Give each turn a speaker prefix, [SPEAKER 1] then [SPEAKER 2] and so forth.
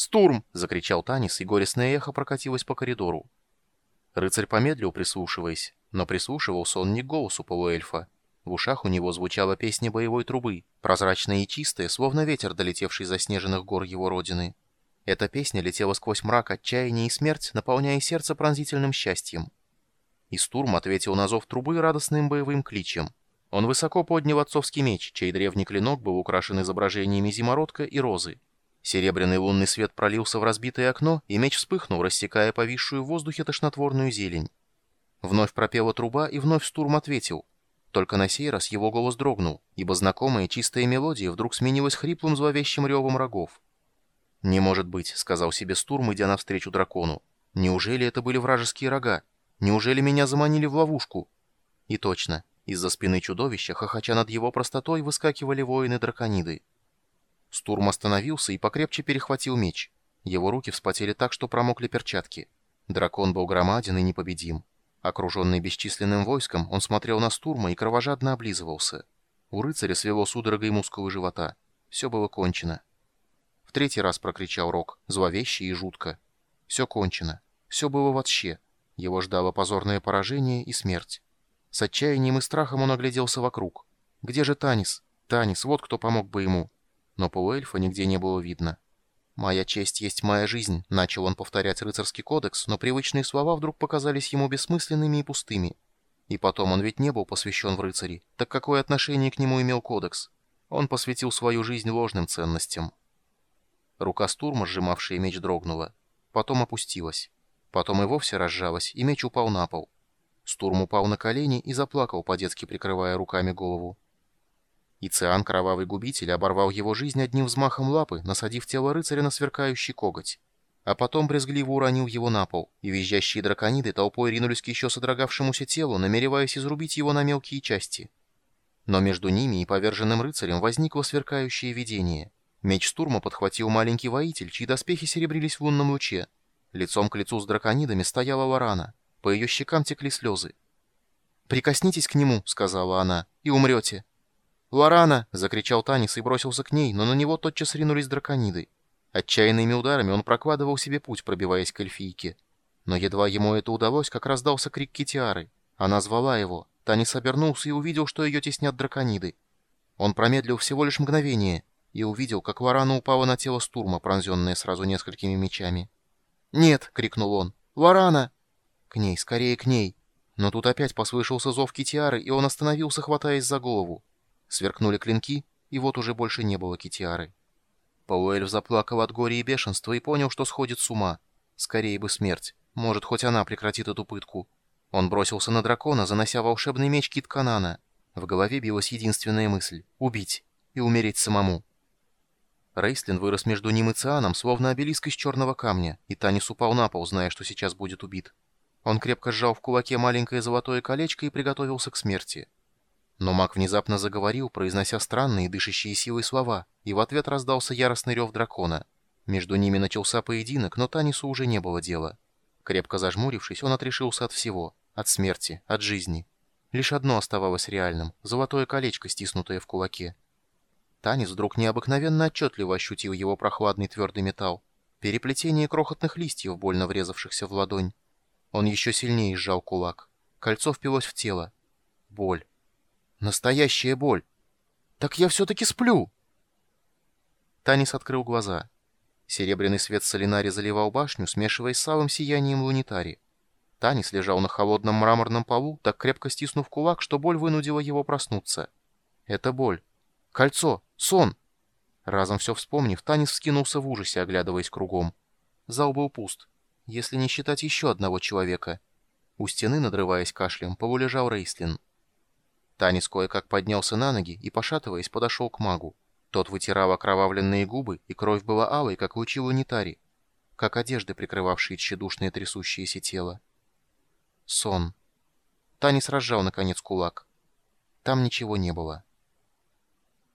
[SPEAKER 1] «Стурм!» — закричал Танис, и горестное эхо прокатилось по коридору. Рыцарь помедлил, прислушиваясь, но прислушивался он не к голосу полуэльфа. В ушах у него звучала песня боевой трубы, прозрачная и чистая, словно ветер, долетевший за снежных гор его родины. Эта песня летела сквозь мрак, отчаяние и смерть, наполняя сердце пронзительным счастьем. И Стурм ответил на зов трубы радостным боевым кличем. Он высоко поднял отцовский меч, чей древний клинок был украшен изображениями зимородка и розы. Серебряный лунный свет пролился в разбитое окно, и меч вспыхнул, рассекая повисшую в воздухе тошнотворную зелень. Вновь пропела труба, и вновь Стурм ответил. Только на сей раз его голос дрогнул, ибо знакомая чистая мелодия вдруг сменилась хриплым зловещим ревом рогов. «Не может быть», — сказал себе Стурм, идя навстречу дракону. «Неужели это были вражеские рога? Неужели меня заманили в ловушку?» И точно, из-за спины чудовища, хохоча над его простотой, выскакивали воины-дракониды. Стурм остановился и покрепче перехватил меч. Его руки вспотели так, что промокли перчатки. Дракон был громаден и непобедим. Окруженный бесчисленным войском, он смотрел на Стурма и кровожадно облизывался. У рыцаря свело судорогой мускулы живота. Все было кончено. В третий раз прокричал Рок, зловеще и жутко. Все кончено. Все было вообще. Его ждало позорное поражение и смерть. С отчаянием и страхом он огляделся вокруг. Где же Танис? Танис, вот кто помог бы ему. Но полуэльфа нигде не было видно. «Моя честь есть моя жизнь», — начал он повторять рыцарский кодекс, но привычные слова вдруг показались ему бессмысленными и пустыми. И потом он ведь не был посвящен в рыцари, так какое отношение к нему имел кодекс? Он посвятил свою жизнь ложным ценностям. Рука Стурма, сжимавшая меч, дрогнула. Потом опустилась. Потом и вовсе разжалась, и меч упал на пол. Стурм упал на колени и заплакал, по-детски прикрывая руками голову. Ициан, кровавый губитель, оборвал его жизнь одним взмахом лапы, насадив тело рыцаря на сверкающий коготь. А потом брезгливо уронил его на пол, и визжащие дракониды толпой ринулись к еще содрогавшемуся телу, намереваясь изрубить его на мелкие части. Но между ними и поверженным рыцарем возникло сверкающее видение — Меч Стурма подхватил маленький воитель, чьи доспехи серебрились в лунном луче. Лицом к лицу с драконидами стояла Лорана. По ее щекам текли слезы. «Прикоснитесь к нему», — сказала она, — «и умрете». «Лорана!» — закричал Танис и бросился к ней, но на него тотчас ринулись дракониды. Отчаянными ударами он прокладывал себе путь, пробиваясь к эльфийке. Но едва ему это удалось, как раздался крик Китиары. Она звала его. Танис обернулся и увидел, что ее теснят дракониды. Он промедлил всего лишь мгновение — и увидел, как Варана упала на тело Стурма, пронзенное сразу несколькими мечами. «Нет!» — крикнул он. «Варана!» «К ней, скорее к ней!» Но тут опять послышался зов Китиары, и он остановился, хватаясь за голову. Сверкнули клинки, и вот уже больше не было Китиары. Пауэльф заплакал от горя и бешенства и понял, что сходит с ума. Скорее бы смерть. Может, хоть она прекратит эту пытку. Он бросился на дракона, занося волшебный меч Кит-Канана. В голове билась единственная мысль — убить и умереть самому. Рейслин вырос между ним и Цианом, словно обелиск из черного камня, и Танис упал на пол, зная, что сейчас будет убит. Он крепко сжал в кулаке маленькое золотое колечко и приготовился к смерти. Но маг внезапно заговорил, произнося странные, дышащие силой слова, и в ответ раздался яростный рев дракона. Между ними начался поединок, но Танису уже не было дела. Крепко зажмурившись, он отрешился от всего. От смерти, от жизни. Лишь одно оставалось реальным — золотое колечко, стиснутое в кулаке. Танис вдруг необыкновенно отчетливо ощутил его прохладный твердый металл. Переплетение крохотных листьев, больно врезавшихся в ладонь. Он еще сильнее сжал кулак. Кольцо впилось в тело. Боль. Настоящая боль. Так я все-таки сплю. Танис открыл глаза. Серебряный свет солинари заливал башню, смешиваясь с алым сиянием лунитари. Танис лежал на холодном мраморном полу, так крепко стиснув кулак, что боль вынудила его проснуться. Это боль. Кольцо! Сон!» Разом все вспомнив, Танис вскинулся в ужасе, оглядываясь кругом. Зал был пуст, если не считать еще одного человека. У стены, надрываясь кашлем, полулежал Рейслин. Танис кое-как поднялся на ноги и, пошатываясь, подошел к магу. Тот вытирал окровавленные губы, и кровь была алой, как лучи лунитари, как одежды, прикрывавшие тщедушное трясущееся тело. Сон. Танис разжал, наконец, кулак. Там ничего не было.